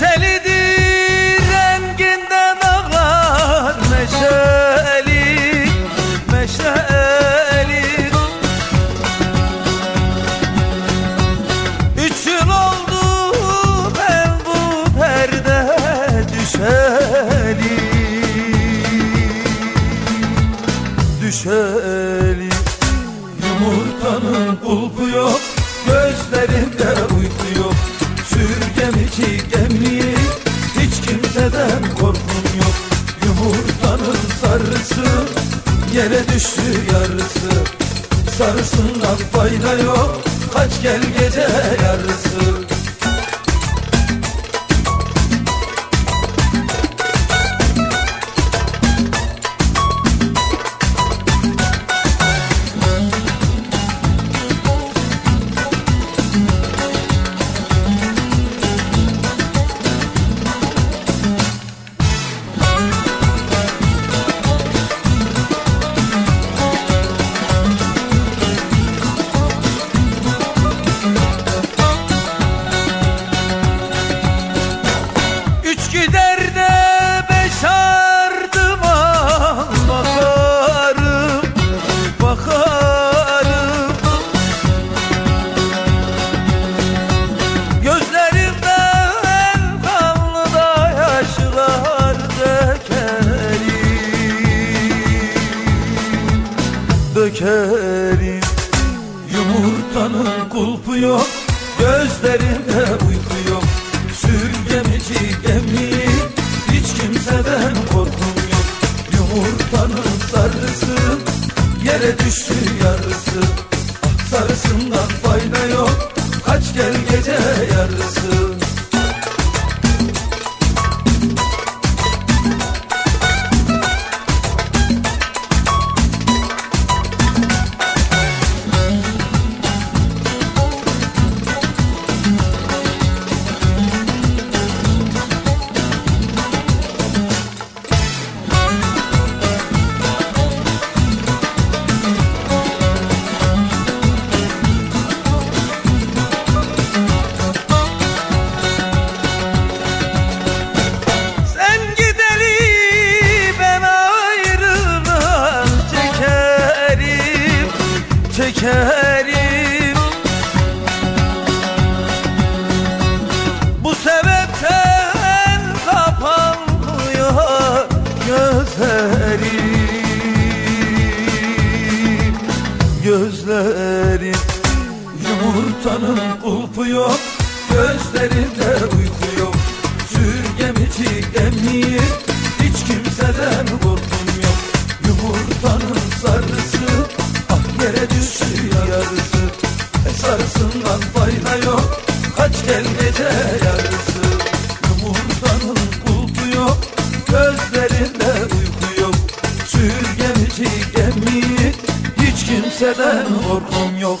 Neşelidir renginden ağlar Meşeli, meşeli Üç yıl oldu ben bu perde düşeli. Düşeli. Yumurtanın kulpu yok Gözlerinde sarısı Yere düştü yarısı. Sarısından fayda yok Kaç gel gece yarısı Dökerim Yumurtanın kulpu yok Gözlerinde uyku yok. Sürgemici gemi Hiç kimseden korkum yok. Yumurtanın sarısı Yere düştü yarısı. Sarısından fayda yok Kaç gel gece yarısı çekerim Bu sebepten kapanmıyor gözlerim. Gözlerim Yumurtanın kulpu yok Gözlerinde Hiç kimseden korkum yok.